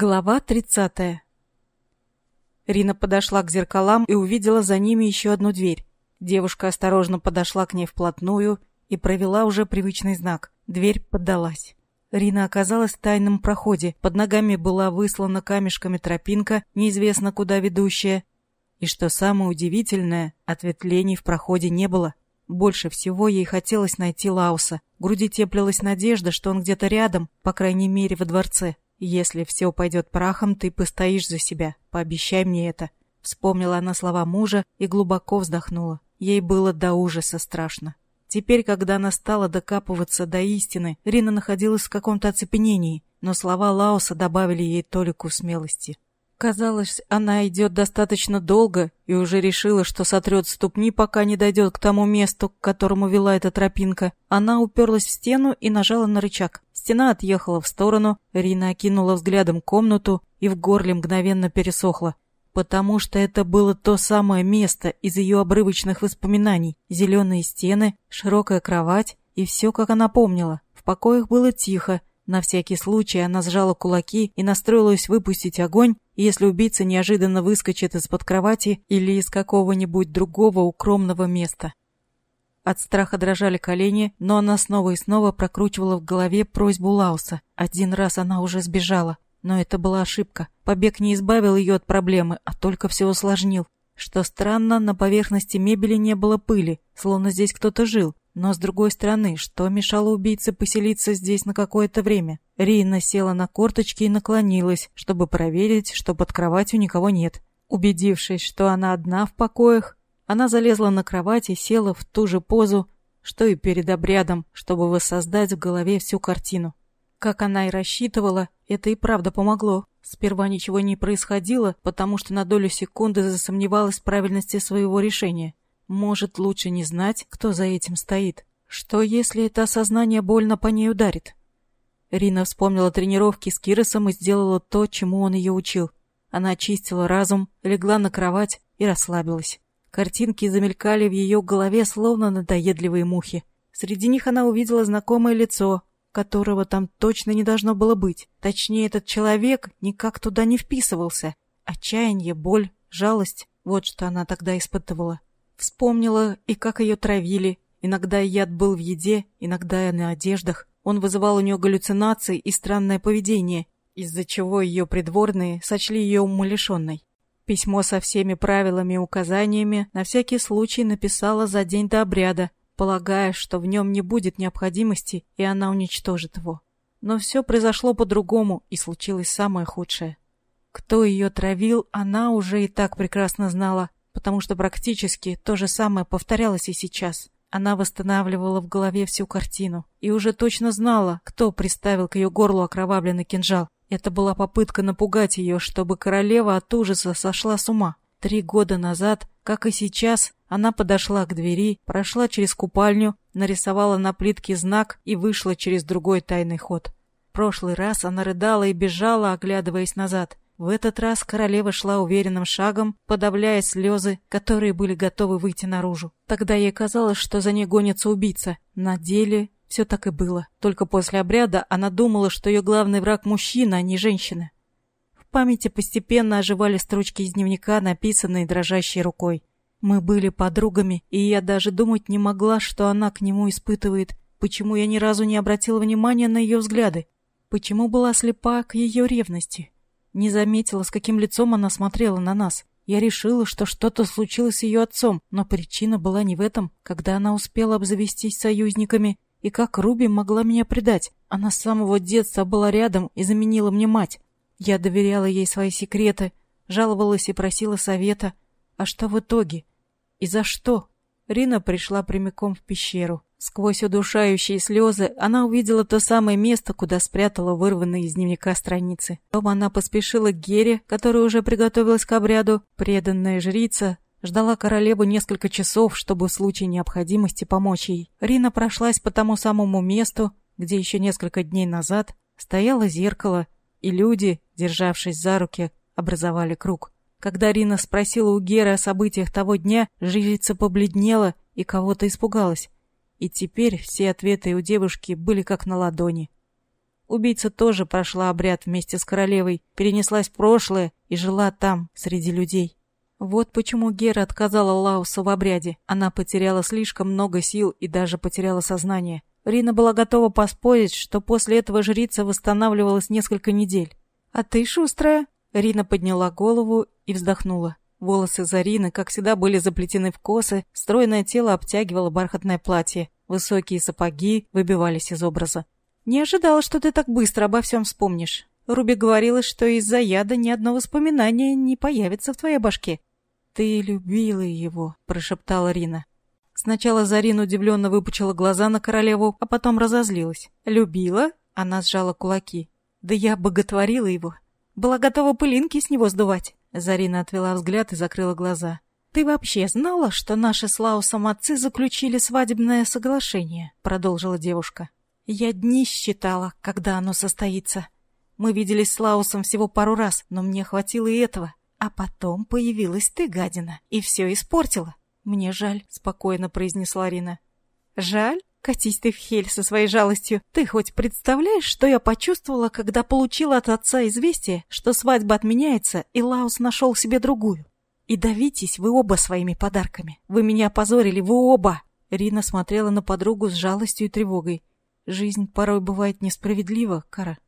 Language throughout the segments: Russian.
Глава 30. Рина подошла к зеркалам и увидела за ними еще одну дверь. Девушка осторожно подошла к ней вплотную и провела уже привычный знак. Дверь поддалась. Рина оказалась в тайном проходе. Под ногами была выслана камешками тропинка, неизвестно куда ведущая. И что самое удивительное, ответвлений в проходе не было. Больше всего ей хотелось найти Лауса. В груди теплилась надежда, что он где-то рядом, по крайней мере, во дворце. «Если все пойдет прахом, ты постоишь за себя. Пообещай мне это». Вспомнила она слова мужа и глубоко вздохнула. Ей было до ужаса страшно. Теперь, когда она стала докапываться до истины, Рина находилась в каком-то оцепенении, но слова Лауса добавили ей толику смелости. Казалось, она идет достаточно долго и уже решила, что сотрет ступни, пока не дойдет к тому месту, к которому вела эта тропинка. Она уперлась в стену и нажала на рычаг. Стена отъехала в сторону, Рина окинула взглядом комнату и в горле мгновенно пересохла. Потому что это было то самое место из ее обрывочных воспоминаний. Зеленые стены, широкая кровать и все, как она помнила. В покоях было тихо, на всякий случай она сжала кулаки и настроилась выпустить огонь, если убийца неожиданно выскочит из-под кровати или из какого-нибудь другого укромного места. От страха дрожали колени, но она снова и снова прокручивала в голове просьбу Лауса. Один раз она уже сбежала, но это была ошибка. Побег не избавил ее от проблемы, а только все усложнил. Что странно, на поверхности мебели не было пыли, словно здесь кто-то жил. Но с другой стороны, что мешало убийце поселиться здесь на какое-то время? Рина села на корточки и наклонилась, чтобы проверить, что под кроватью никого нет. Убедившись, что она одна в покоях, она залезла на кровать и села в ту же позу, что и перед обрядом, чтобы воссоздать в голове всю картину. Как она и рассчитывала, это и правда помогло. Сперва ничего не происходило, потому что на долю секунды засомневалась в правильности своего решения. Может, лучше не знать, кто за этим стоит. Что, если это осознание больно по ней ударит? Рина вспомнила тренировки с Киросом и сделала то, чему он ее учил. Она очистила разум, легла на кровать и расслабилась. Картинки замелькали в ее голове, словно надоедливые мухи. Среди них она увидела знакомое лицо, которого там точно не должно было быть. Точнее, этот человек никак туда не вписывался. Отчаяние, боль, жалость — вот что она тогда испытывала. Вспомнила и как ее травили. Иногда яд был в еде, иногда на одеждах. Он вызывал у нее галлюцинации и странное поведение, из-за чего ее придворные сочли ее умалишенной. Письмо со всеми правилами и указаниями на всякий случай написала за день до обряда, полагая, что в нем не будет необходимости, и она уничтожит его. Но все произошло по-другому, и случилось самое худшее. Кто ее травил, она уже и так прекрасно знала, потому что практически то же самое повторялось и сейчас. Она восстанавливала в голове всю картину и уже точно знала, кто приставил к ее горлу окровавленный кинжал. Это была попытка напугать ее, чтобы королева от ужаса сошла с ума. Три года назад, как и сейчас, она подошла к двери, прошла через купальню, нарисовала на плитке знак и вышла через другой тайный ход. В прошлый раз она рыдала и бежала, оглядываясь назад. В этот раз королева шла уверенным шагом, подавляя слезы, которые были готовы выйти наружу. Тогда ей казалось, что за ней гонится убийца. На деле все так и было. Только после обряда она думала, что ее главный враг мужчина, а не женщина. В памяти постепенно оживали строчки из дневника, написанные дрожащей рукой. Мы были подругами, и я даже думать не могла, что она к нему испытывает. Почему я ни разу не обратила внимания на ее взгляды? Почему была слепа к ее ревности? Не заметила, с каким лицом она смотрела на нас. Я решила, что что-то случилось с ее отцом, но причина была не в этом. Когда она успела обзавестись союзниками, и как Руби могла меня предать? Она с самого детства была рядом и заменила мне мать. Я доверяла ей свои секреты, жаловалась и просила совета. А что в итоге? И за что? Рина пришла прямиком в пещеру. Сквозь удушающие слезы она увидела то самое место, куда спрятала вырванные из дневника страницы. Потом она поспешила к Гере, которая уже приготовилась к обряду. Преданная жрица ждала королеву несколько часов, чтобы в случае необходимости помочь ей. Рина прошлась по тому самому месту, где еще несколько дней назад стояло зеркало, и люди, державшись за руки, образовали круг. Когда Рина спросила у Геры о событиях того дня, жрица побледнела и кого-то испугалась. И теперь все ответы у девушки были как на ладони. Убийца тоже прошла обряд вместе с королевой, перенеслась в прошлое и жила там, среди людей. Вот почему Гера отказала Лаусу в обряде. Она потеряла слишком много сил и даже потеряла сознание. Рина была готова поспорить, что после этого жрица восстанавливалась несколько недель. «А ты шустрая?» Рина подняла голову и вздохнула. Волосы Зарины, как всегда, были заплетены в косы, стройное тело обтягивало бархатное платье, высокие сапоги выбивались из образа. «Не ожидала, что ты так быстро обо всем вспомнишь. Руби говорила, что из-за яда ни одно воспоминание не появится в твоей башке». «Ты любила его», — прошептала Рина. Сначала Зарина удивленно выпучила глаза на королеву, а потом разозлилась. «Любила?» — она сжала кулаки. «Да я боготворила его. Была готова пылинки с него сдувать». Зарина отвела взгляд и закрыла глаза. «Ты вообще знала, что наши с Лаусом отцы заключили свадебное соглашение?» — продолжила девушка. «Я дни считала, когда оно состоится. Мы виделись с Лаусом всего пару раз, но мне хватило и этого. А потом появилась ты, гадина, и все испортила. Мне жаль», — спокойно произнесла Рина. «Жаль? Катись ты в хель со своей жалостью. Ты хоть представляешь, что я почувствовала, когда получила от отца известие, что свадьба отменяется, и Лаус нашел себе другую? И давитесь вы оба своими подарками. Вы меня опозорили, вы оба!» Рина смотрела на подругу с жалостью и тревогой. «Жизнь порой бывает несправедлива, Кара».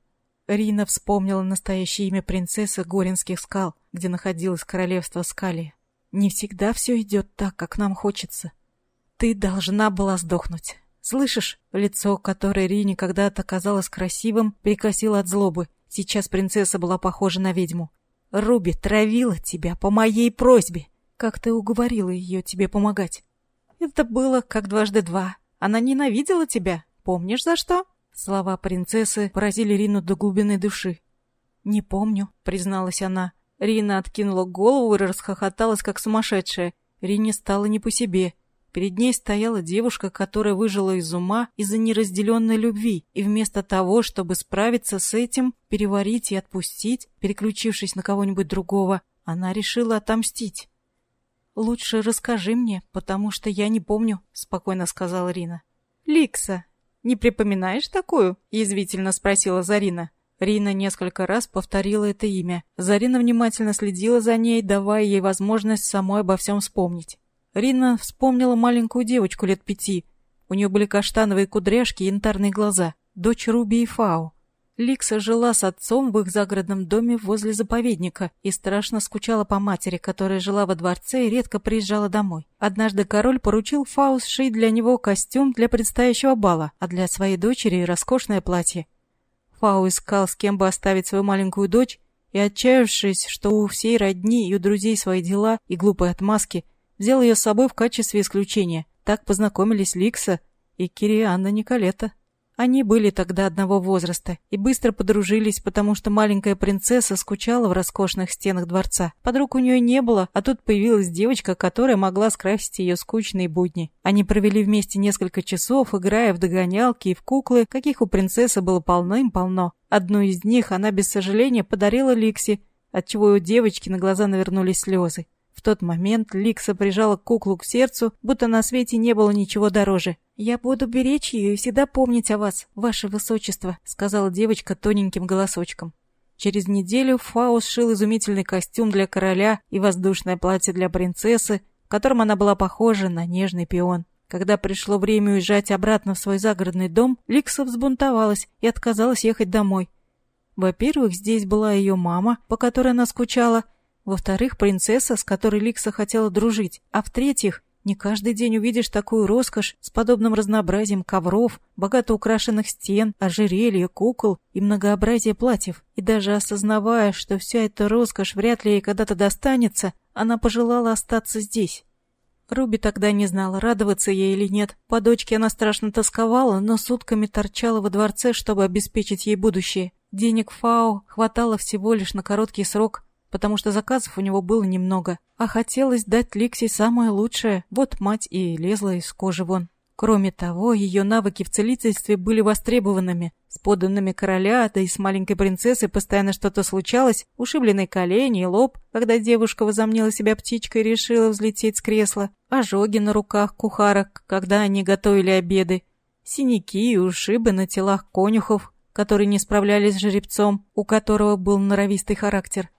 Рина вспомнила настоящее имя принцессы Горинских скал, где находилось королевство Скалия. «Не всегда все идет так, как нам хочется. Ты должна была сдохнуть. Слышишь? Лицо, которое Рине когда-то казалось красивым, перекосило от злобы. Сейчас принцесса была похожа на ведьму. Руби травила тебя по моей просьбе. Как ты уговорила ее тебе помогать? Это было как дважды два. Она ненавидела тебя. Помнишь за что? Слова принцессы поразили Рину до глубины души. «Не помню», — призналась она. Рина откинула голову и расхохоталась, как сумасшедшая. Рине стало не по себе. Перед ней стояла девушка, которая выжила из ума из-за неразделенной любви, и вместо того, чтобы справиться с этим, переварить и отпустить, переключившись на кого-нибудь другого, она решила отомстить. «Лучше расскажи мне, потому что я не помню», — спокойно сказала Рина. «Ликса, не припоминаешь такую?» — язвительно спросила Зарина. Рина несколько раз повторила это имя. Зарина внимательно следила за ней, давая ей возможность самой обо всем вспомнить. Рина вспомнила маленькую девочку лет пяти. У нее были каштановые кудряшки и янтарные глаза. Дочь Руби и Фау. Ликса жила с отцом в их загородном доме возле заповедника и страшно скучала по матери, которая жила во дворце и редко приезжала домой. Однажды король поручил Фау сшить для него костюм для предстоящего бала, а для своей дочери роскошное платье. Фау искал, с кем бы оставить свою маленькую дочь, и, отчаявшись, что у всей родни и у друзей свои дела и глупые отмазки, Взял ее с собой в качестве исключения. Так познакомились Ликса и Кирианна Николета. Они были тогда одного возраста и быстро подружились, потому что маленькая принцесса скучала в роскошных стенах дворца. Подруг у нее не было, а тут появилась девочка, которая могла скрасить ее скучные будни. Они провели вместе несколько часов, играя в догонялки и в куклы, каких у принцессы было полным-полно. Одну из них она без сожаления подарила Ликси, отчего у девочки на глаза навернулись слезы. В тот момент Ликса прижала куклу к сердцу, будто на свете не было ничего дороже. «Я буду беречь ее и всегда помнить о вас, ваше высочество», — сказала девочка тоненьким голосочком. Через неделю Фаус сшил изумительный костюм для короля и воздушное платье для принцессы, в котором она была похожа на нежный пион. Когда пришло время уезжать обратно в свой загородный дом, Ликса взбунтовалась и отказалась ехать домой. Во-первых, здесь была ее мама, по которой она скучала, во-вторых, принцесса, с которой Ликса хотела дружить. А в-третьих, не каждый день увидишь такую роскошь с подобным разнообразием ковров, богато украшенных стен, ожерелья, кукол и многообразие платьев. И даже осознавая, что вся эта роскошь вряд ли ей когда-то достанется, она пожелала остаться здесь. Руби тогда не знала, радоваться ей или нет. По дочке она страшно тосковала, но сутками торчала во дворце, чтобы обеспечить ей будущее. Денег Фао хватало всего лишь на короткий срок, потому что заказов у него было немного, а хотелось дать Ликси самое лучшее, вот мать и лезла из кожи вон. Кроме того, ее навыки в целительстве были востребованными. С подданными короля, да и с маленькой принцессой постоянно что-то случалось, ушибленные колени и лоб, когда девушка возомнила себя птичкой и решила взлететь с кресла, ожоги на руках кухарок, когда они готовили обеды, синяки и ушибы на телах конюхов, которые не справлялись с жеребцом, у которого был норовистый характер.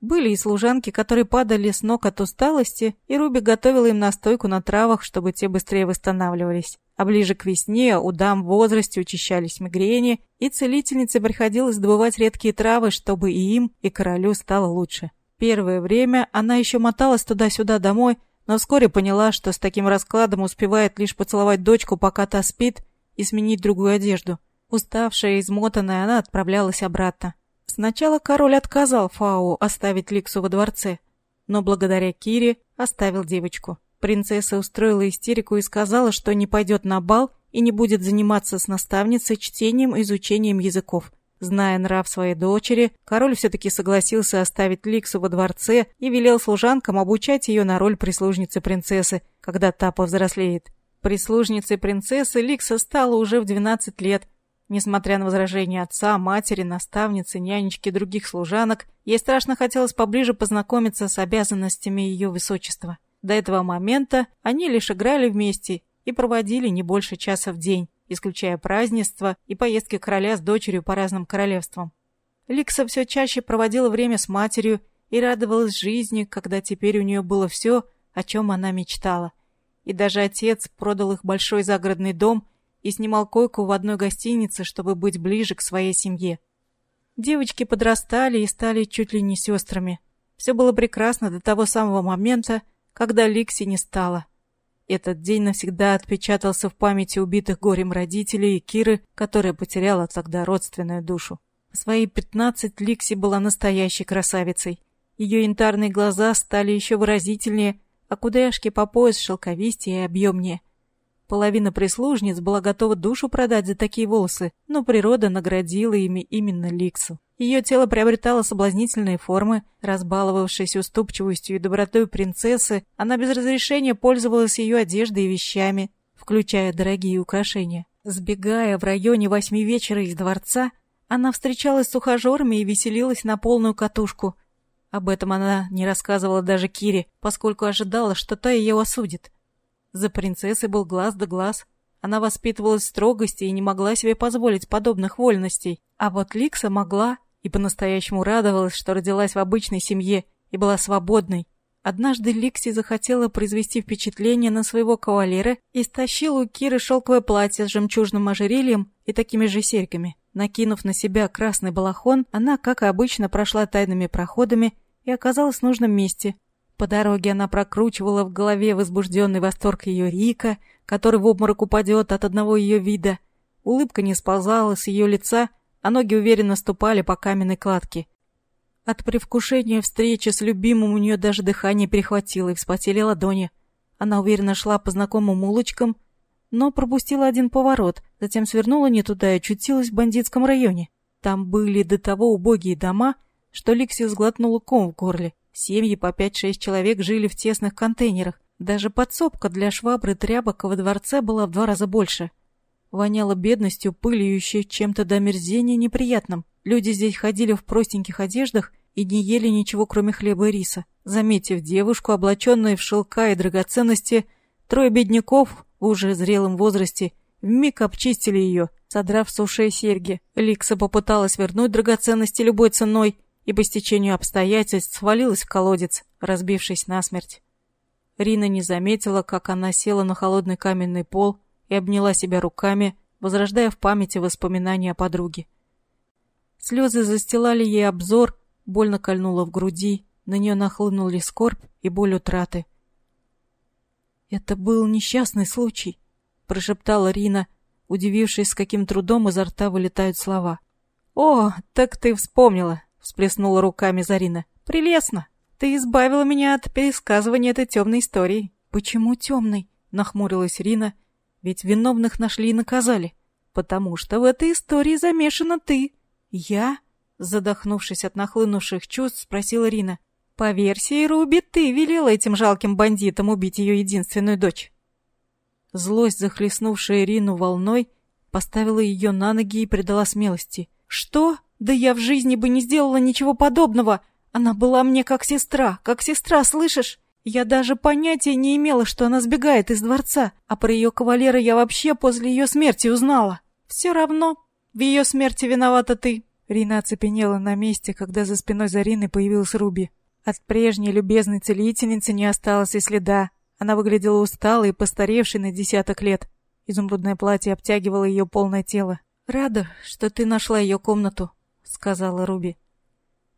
Были и служанки, которые падали с ног от усталости, и Руби готовила им настойку на травах, чтобы те быстрее восстанавливались. А ближе к весне у дам в возрасте учащались мигрени, и целительнице приходилось добывать редкие травы, чтобы и им, и королю стало лучше. Первое время она еще моталась туда-сюда домой, но вскоре поняла, что с таким раскладом успевает лишь поцеловать дочку, пока та спит, и сменить другую одежду. Уставшая и измотанная, она отправлялась обратно. Сначала король отказал Фау оставить Ликсу во дворце, но благодаря Кире оставил девочку. Принцесса устроила истерику и сказала, что не пойдет на бал и не будет заниматься с наставницей чтением и изучением языков. Зная нрав своей дочери, король все-таки согласился оставить Ликсу во дворце и велел служанкам обучать ее на роль прислужницы принцессы, когда та повзрослеет. Прислужницей принцессы Ликса стала уже в 12 лет, Несмотря на возражения отца, матери, наставницы, нянечки и других служанок, ей страшно хотелось поближе познакомиться с обязанностями ее высочества. До этого момента они лишь играли вместе и проводили не больше часа в день, исключая празднества и поездки короля с дочерью по разным королевствам. Ликса все чаще проводила время с матерью и радовалась жизни, когда теперь у нее было все, о чем она мечтала. И даже отец продал их большой загородный дом и снимал койку в одной гостинице, чтобы быть ближе к своей семье. Девочки подрастали и стали чуть ли не сестрами. Все было прекрасно до того самого момента, когда Ликси не стало. Этот день навсегда отпечатался в памяти убитых горем родителей и Киры, которая потеряла тогда родственную душу. В свои пятнадцать Ликси была настоящей красавицей. Ее янтарные глаза стали еще выразительнее, а кудряшки по пояс шелковистее и объемнее. Половина прислужниц была готова душу продать за такие волосы, но природа наградила ими именно Ликсу. Ее тело приобретало соблазнительные формы, разбаловавшись уступчивостью и добротой принцессы, она без разрешения пользовалась ее одеждой и вещами, включая дорогие украшения. Сбегая в районе восьми вечера из дворца, она встречалась с ухажерами и веселилась на полную катушку. Об этом она не рассказывала даже Кире, поскольку ожидала, что та ее осудит. За принцессой был глаз да глаз. Она воспитывалась в строгости и не могла себе позволить подобных вольностей. А вот Ликса могла и по-настоящему радовалась, что родилась в обычной семье и была свободной. Однажды Ликси захотела произвести впечатление на своего кавалера и стащила у Киры шелковое платье с жемчужным ожерельем и такими же серьгами. Накинув на себя красный балахон, она, как и обычно, прошла тайными проходами и оказалась в нужном месте, по дороге она прокручивала в голове возбужденный восторг ее Рика, который в обморок упадет от одного ее вида. Улыбка не сползала с ее лица, а ноги уверенно ступали по каменной кладке. От привкушения встречи с любимым у нее даже дыхание перехватило и вспотели ладони. Она уверенно шла по знакомым улочкам, но пропустила один поворот, затем свернула не туда и очутилась в бандитском районе. Там были до того убогие дома, что Ликси сглотнула ком в горле. Семьи по пять-шесть человек жили в тесных контейнерах. Даже подсобка для швабры тряпок во дворце была в два раза больше. Воняло бедностью, пылью чем-то до мерзения неприятным. Люди здесь ходили в простеньких одеждах и не ели ничего, кроме хлеба и риса. Заметив девушку, облаченную в шелка и драгоценности, трое бедняков в уже зрелом возрасте вмиг обчистили ее, содрав с ушей серьги. Ликса попыталась вернуть драгоценности любой ценой, и по стечению обстоятельств свалилась в колодец, разбившись насмерть. Рина не заметила, как она села на холодный каменный пол и обняла себя руками, возрождая в памяти воспоминания о подруге. Слезы застилали ей обзор, больно кольнуло в груди, на нее нахлынули скорбь и боль утраты. «Это был несчастный случай», — прошептала Рина, удивившись, с каким трудом изо рта вылетают слова. «О, так ты вспомнила!» — всплеснула руками Зарина. «Прелестно! Ты избавила меня от пересказывания этой темной истории». «Почему темной?» — нахмурилась Рина. «Ведь виновных нашли и наказали». «Потому что в этой истории замешана ты». «Я?» — задохнувшись от нахлынувших чувств, спросила Рина. «По версии Руби, ты велела этим жалким бандитам убить ее единственную дочь». Злость, захлестнувшая Рину волной, поставила ее на ноги и придала смелости. «Что?» Да я в жизни бы не сделала ничего подобного. Она была мне как сестра, как сестра, слышишь? Я даже понятия не имела, что она сбегает из дворца, а про ее кавалера я вообще после ее смерти узнала. Все равно, В ее смерти виновата ты!» Рина оцепенела на месте, когда за спиной Зарины появилась Руби. От прежней любезной целительницы не осталось и следа. Она выглядела усталой и постаревшей на десяток лет. Изумрудное платье обтягивало ее полное тело. «Рада, что ты нашла ее комнату», — сказала Руби.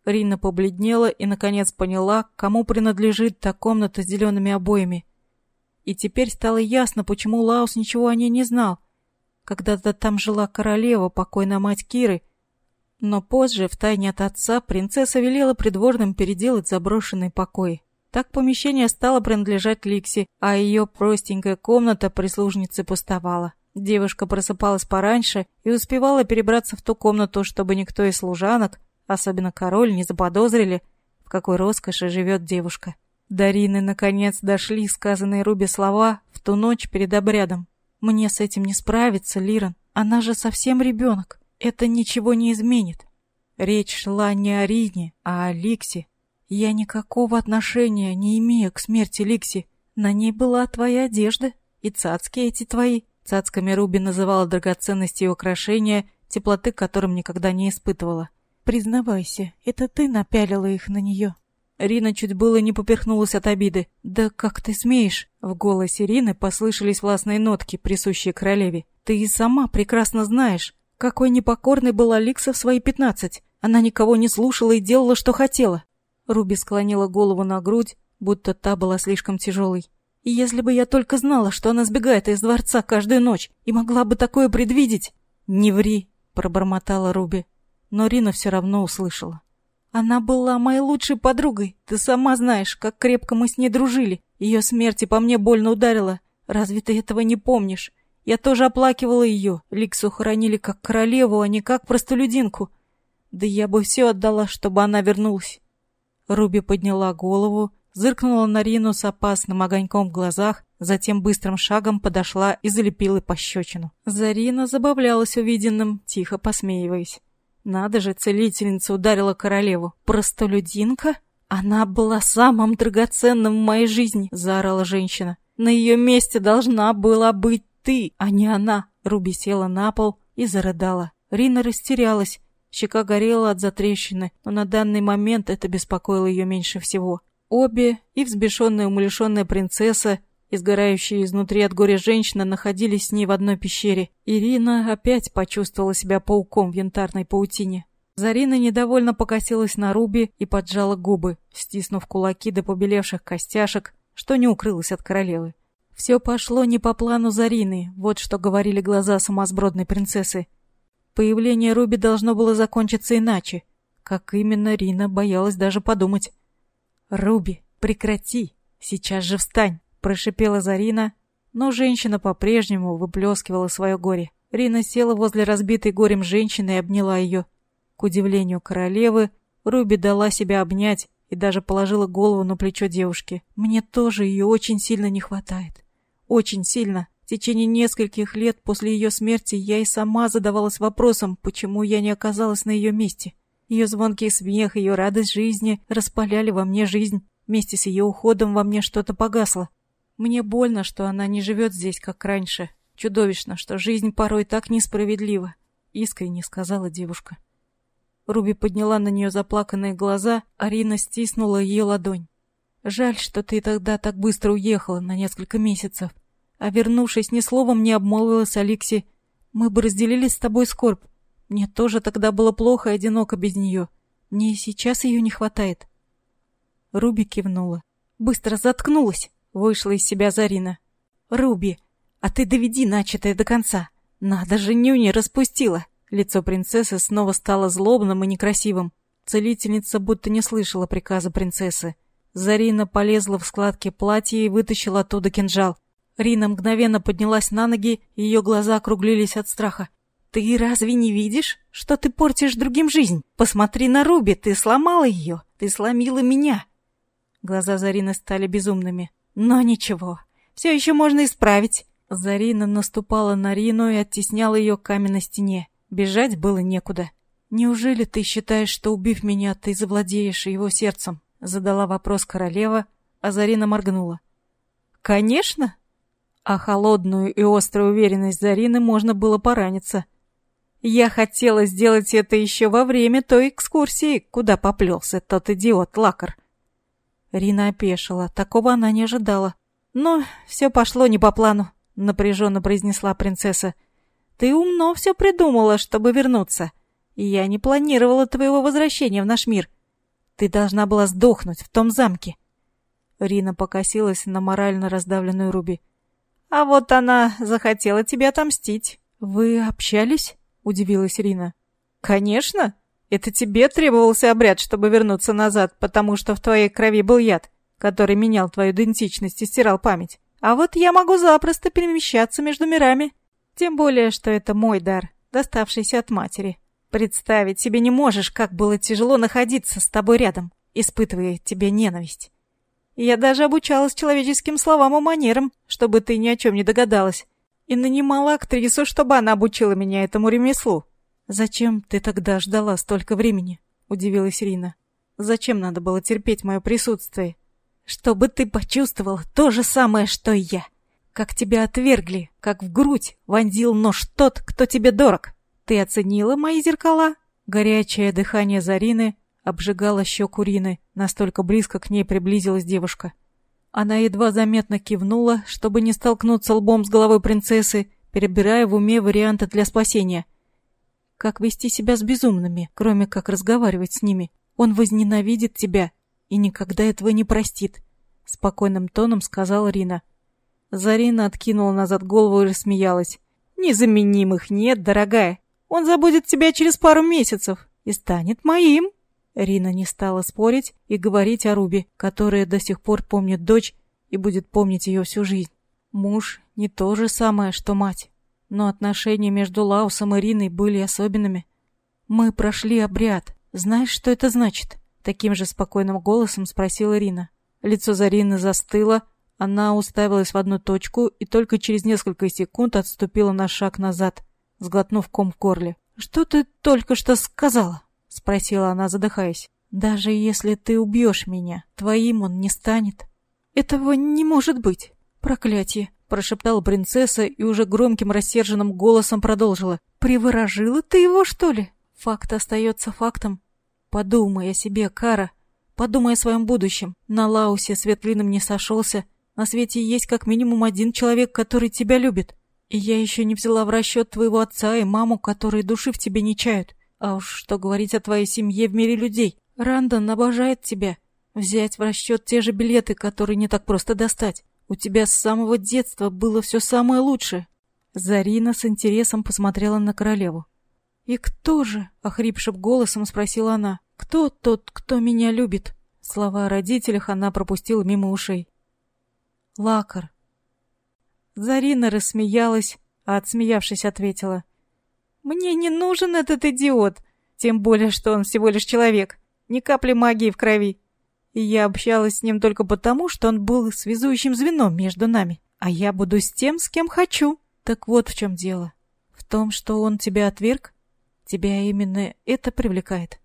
Рина побледнела и, наконец, поняла, кому принадлежит та комната с зелеными обоями. И теперь стало ясно, почему Лаус ничего о ней не знал. Когда-то там жила королева, покойная мать Киры, но позже, втайне от отца, принцесса велела придворным переделать заброшенный покой. Так помещение стало принадлежать Ликси, а ее простенькая комната прислужницы пустовала. Девушка просыпалась пораньше и успевала перебраться в ту комнату, чтобы никто из служанок, особенно король, не заподозрили, в какой роскоши живет девушка. Дарины наконец дошли сказанные Руби слова в ту ночь перед обрядом. «Мне с этим не справиться, Лиран. Она же совсем ребенок». Это ничего не изменит. Речь шла не о Рине, а о Ликсе. Я никакого отношения не имею к смерти Ликси. На ней была твоя одежда и цацки эти твои. Цацками Руби называла драгоценности и украшения, теплоты которым никогда не испытывала. Признавайся, это ты напялила их на нее. Рина чуть было не поперхнулась от обиды. «Да как ты смеешь?» В голосе Рины послышались властные нотки, присущие королеве. «Ты и сама прекрасно знаешь, какой непокорной была Ликса в свои пятнадцать. Она никого не слушала и делала, что хотела. Руби склонила голову на грудь, будто та была слишком тяжелой. И если бы я только знала, что она сбегает из дворца каждую ночь и могла бы такое предвидеть... «Не ври», — пробормотала Руби. Но Рина все равно услышала. «Она была моей лучшей подругой. Ты сама знаешь, как крепко мы с ней дружили. Ее смерть и по мне больно ударила. Разве ты этого не помнишь? Я тоже оплакивала ее. Ликсу хоронили как королеву, а не как простолюдинку. Да я бы все отдала, чтобы она вернулась. Руби подняла голову, зыркнула на Рину с опасным огоньком в глазах, затем быстрым шагом подошла и залепила пощечину. Зарина забавлялась увиденным, тихо посмеиваясь. Надо же, целительница ударила королеву. Простолюдинка? Она была самым драгоценным в моей жизни, заорала женщина. На ее месте должна была быть ты, а не она!» Руби села на пол и зарыдала. Рина растерялась. Щека горела от затрещины, но на данный момент это беспокоило ее меньше всего. Обе, и взбешенная умалишенная принцесса, и сгорающая изнутри от горя женщина находились с ней в одной пещере. Ирина опять почувствовала себя пауком в янтарной паутине. Зарина недовольно покосилась на Руби и поджала губы, стиснув кулаки до побелевших костяшек, что не укрылось от королевы. Все пошло не по плану Зарины, вот что говорили глаза сумасбродной принцессы. Появление Руби должно было закончиться иначе. Как именно, Рина боялась даже подумать. «Руби, прекрати! Сейчас же встань!» – прошипела Зарина, но женщина по-прежнему выплескивала свое горе. Рина села возле разбитой горем женщины и обняла ее. К удивлению королевы, Руби дала себя обнять и даже положила голову на плечо девушки. «Мне тоже ее очень сильно не хватает. Очень сильно. В течение нескольких лет после ее смерти я и сама задавалась вопросом, почему я не оказалась на ее месте. Ее звонкий смех, ее радость жизни распаляли во мне жизнь. Вместе с ее уходом во мне что-то погасло. Мне больно, что она не живет здесь, как раньше. Чудовищно, что жизнь порой так несправедлива. Искренне сказала девушка. Руби подняла на нее заплаканные глаза, Арина стиснула ее ладонь. «Жаль, что ты тогда так быстро уехала на несколько месяцев а вернувшись, ни словом не обмолвилась Алекси. «Мы бы разделили с тобой скорбь. Мне тоже тогда было плохо и одиноко без нее. Мне и сейчас ее не хватает». Руби кивнула. Быстро заткнулась, вышла из себя Зарина. «Руби, а ты доведи начатое до конца. Надо же, нюни распустила». Лицо принцессы снова стало злобным и некрасивым. Целительница будто не слышала приказа принцессы. Зарина полезла в складки платья и вытащила оттуда кинжал. Рина мгновенно поднялась на ноги, ее глаза округлились от страха. «Ты разве не видишь, что ты портишь другим жизнь? Посмотри на Руби, ты сломала ее, ты сломила меня!» Глаза Зарины стали безумными. «Но ничего, все еще можно исправить!» Зарина наступала на Рину и оттесняла ее к каменной стене. Бежать было некуда. «Неужели ты считаешь, что, убив меня, ты завладеешь его сердцем?» Задала вопрос королева, а Зарина моргнула. «Конечно!» А холодную и острую уверенность Зарины можно было пораниться. Я хотела сделать это еще во время той экскурсии, куда поплелся тот идиот Лакар. Рина опешила, такого она не ожидала. «Но все пошло не по плану», — напряженно произнесла принцесса. «Ты умно все придумала, чтобы вернуться. Я не планировала твоего возвращения в наш мир. Ты должна была сдохнуть в том замке». Рина покосилась на морально раздавленную Руби. «А вот она захотела тебе отомстить». «Вы общались?» — удивилась Рина. «Конечно. Это тебе требовался обряд, чтобы вернуться назад, потому что в твоей крови был яд который менял твою идентичность и стирал память. А вот я могу запросто перемещаться между мирами. Тем более, что это мой дар, доставшийся от матери. Представить себе не можешь, как было тяжело находиться с тобой рядом, испытывая тебе ненависть. Я даже обучалась человеческим словам и манерам, чтобы ты ни о чем не догадалась. И нанимала актрису, чтобы она обучила меня этому ремеслу. «Зачем ты тогда ждала столько времени?» — удивилась Рина. «Зачем надо было терпеть мое присутствие? Чтобы ты почувствовал то же самое, что и я. Как тебя отвергли, как в грудь вонзил нож тот, кто тебе дорог. Ты оценила мои зеркала? Горячее дыхание Зарины обжигало щеку Рины, настолько близко к ней приблизилась девушка. Она едва заметно кивнула, чтобы не столкнуться лбом с головой принцессы, перебирая в уме варианты для спасения. Как вести себя с безумными, кроме как разговаривать с ними? Он возненавидит тебя и никогда этого не простит», — спокойным тоном сказала Рина. Зарина откинула назад голову и рассмеялась. «Незаменимых нет, дорогая. Он забудет тебя через пару месяцев и станет моим». Рина не стала спорить и говорить о Руби, которая до сих пор помнит дочь и будет помнить ее всю жизнь. Муж не то же самое, что мать. Но отношения между Лаусом и Риной были особенными. Мы прошли обряд. Знаешь, что это значит? Таким же спокойным голосом спросила Ирина. Лицо Зарины застыло, она уставилась в одну точку и только через несколько секунд отступила на шаг назад, сглотнув ком в горле. «Что ты только что сказала?» — спросила она, задыхаясь. «Даже если ты убьешь меня, твоим он не станет». «Этого не может быть! Проклятие!» — прошептала принцесса и уже громким рассерженным голосом продолжила. «Приворожила ты его, что ли?» Факт остается фактом. Подумай о себе, Кара. Подумай о своем будущем. На Лаусе Светлиным не сошелся. На свете есть как минимум один человек, который тебя любит. И я еще не взяла в расчет твоего отца и маму, которые души в тебе не чают. А уж что говорить о твоей семье в мире людей. Рандон обожает тебя. Взять в расчет те же билеты, которые не так просто достать. У тебя с самого детства было все самое лучшее. Зарина с интересом посмотрела на королеву. «И кто же?» — охрипшим голосом спросила она. «Кто тот, кто меня любит?» Слова о родителях она пропустила мимо ушей. «Лакар». Зарина рассмеялась, а отсмеявшись ответила. «Мне не нужен этот идиот, тем более, что он всего лишь человек, ни капли магии в крови. И я общалась с ним только потому, что он был связующим звеном между нами, а я буду с тем, с кем хочу. Так вот в чем дело. В том, что он тебя отверг, Тебя именно это привлекает?»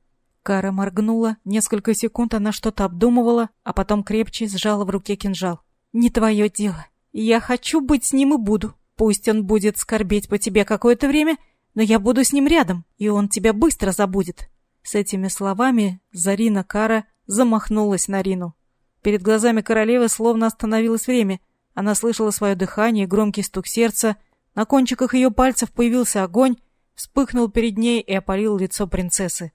Кара моргнула, несколько секунд она что-то обдумывала, а потом крепче сжала в руке кинжал. «Не твое дело. Я хочу быть с ним и буду. Пусть он будет скорбеть по тебе какое-то время, но я буду с ним рядом, и он тебя быстро забудет». С этими словами Зарина Кара замахнулась на Рину. Перед глазами королевы словно остановилось время. Она слышала свое дыхание громкий стук сердца. На кончиках ее пальцев появился огонь, вспыхнул перед ней и опалил лицо принцессы.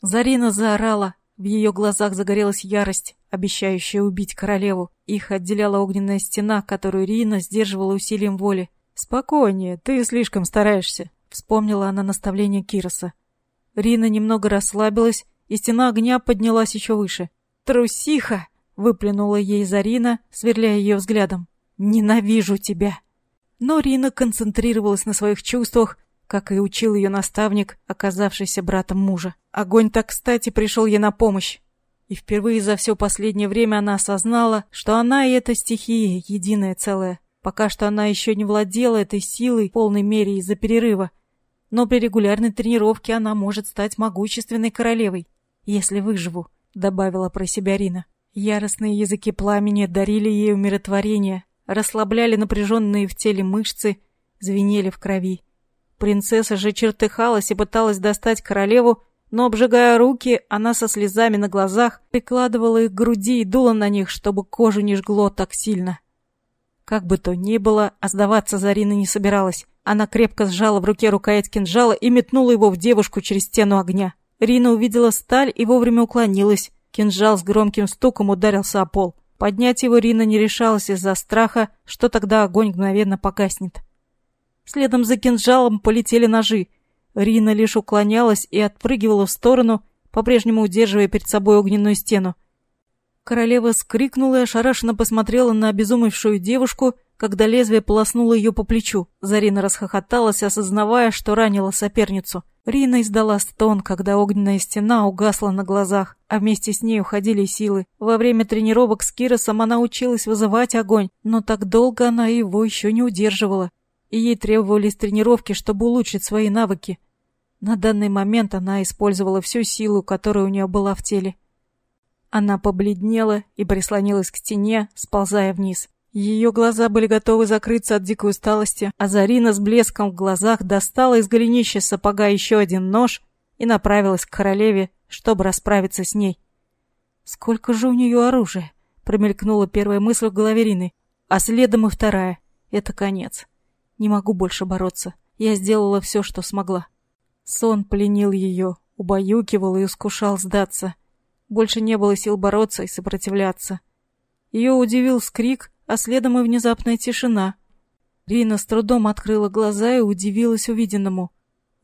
Зарина заорала, в ее глазах загорелась ярость, обещающая убить королеву. Их отделяла огненная стена, которую Рина сдерживала усилием воли. «Спокойнее, ты слишком стараешься», — вспомнила она наставление Кироса. Рина немного расслабилась, и стена огня поднялась еще выше. «Трусиха!» — выплюнула ей Зарина, сверляя ее взглядом. «Ненавижу тебя!» Но Рина концентрировалась на своих чувствах, как и учил ее наставник, оказавшийся братом мужа. Огонь так кстати пришел ей на помощь. И впервые за все последнее время она осознала, что она и эта стихия — единое целое. Пока что она еще не владела этой силой в полной мере из-за перерыва. Но при регулярной тренировке она может стать могущественной королевой, если выживу, — добавила про себя Рина. Яростные языки пламени дарили ей умиротворение, расслабляли напряженные в теле мышцы, звенели в крови. Принцесса же чертыхалась и пыталась достать королеву, но, обжигая руки, она со слезами на глазах прикладывала их к груди и дула на них, чтобы кожу не жгло так сильно. Как бы то ни было, а сдаваться Зарина не собиралась. Она крепко сжала в руке рукоять кинжала и метнула его в девушку через стену огня. Рина увидела сталь и вовремя уклонилась. Кинжал с громким стуком ударился о пол. Поднять его Рина не решалась из-за страха, что тогда огонь мгновенно погаснет. Следом за кинжалом полетели ножи. Рина лишь уклонялась и отпрыгивала в сторону, по-прежнему удерживая перед собой огненную стену. Королева скрикнула и ошарашенно посмотрела на обезумевшую девушку, когда лезвие полоснуло ее по плечу. Зарина расхохоталась, осознавая, что ранила соперницу. Рина издала стон, когда огненная стена угасла на глазах, а вместе с ней уходили силы. Во время тренировок с Киросом она училась вызывать огонь, но так долго она его еще не удерживала и ей требовались тренировки, чтобы улучшить свои навыки. На данный момент она использовала всю силу, которая у нее была в теле. Она побледнела и прислонилась к стене, сползая вниз. Ее глаза были готовы закрыться от дикой усталости, а Зарина с блеском в глазах достала из голенища сапога еще один нож и направилась к королеве, чтобы расправиться с ней. «Сколько же у нее оружия?» — промелькнула первая мысль в голове Рины, а следом и вторая. «Это конец». Не могу больше бороться. Я сделала все, что смогла. Сон пленил ее, убаюкивал и искушал сдаться. Больше не было сил бороться и сопротивляться. Ее удивил скрик, а следом и внезапная тишина. Рина с трудом открыла глаза и удивилась увиденному.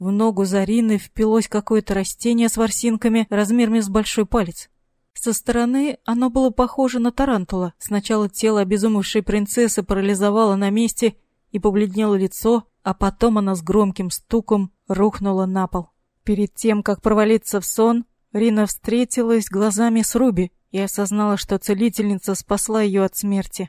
В ногу Зарины впилось какое-то растение с ворсинками размерами с большой палец. Со стороны оно было похоже на тарантула. Сначала тело обезумевшей принцессы парализовало на месте, и побледнело лицо, а потом она с громким стуком рухнула на пол. Перед тем, как провалиться в сон, Рина встретилась глазами с Руби и осознала, что целительница спасла ее от смерти.